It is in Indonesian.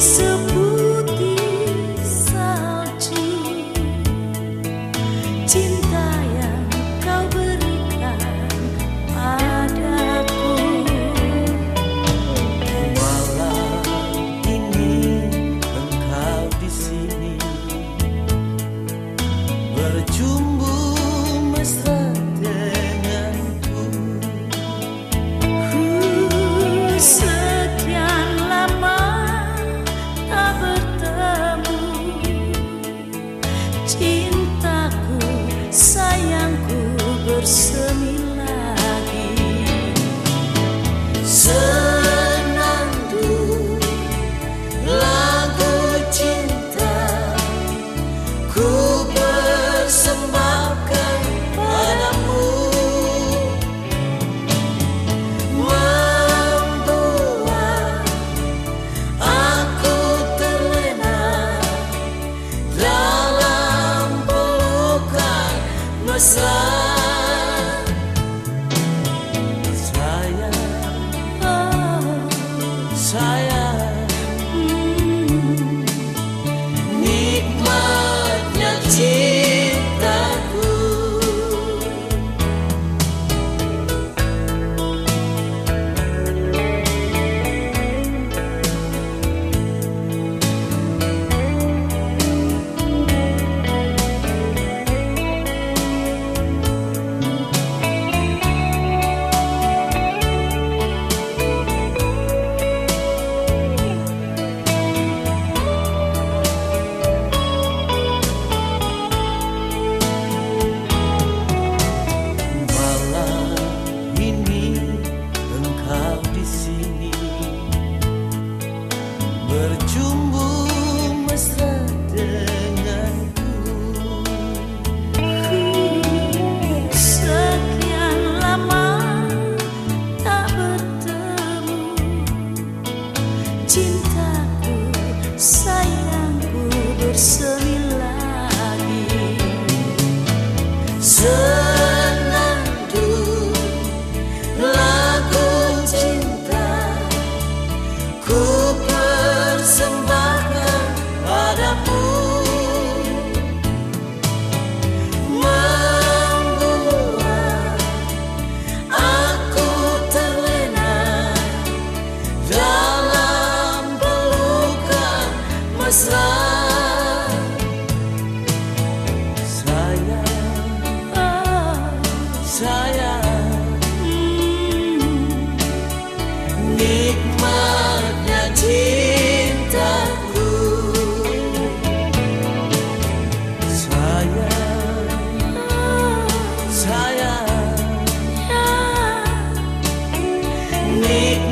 so bersemi lagi. Senandung lagu cinta Ku persembahkan padamu. Membuat aku terlena Dalam pelukan mesra. Messiah. need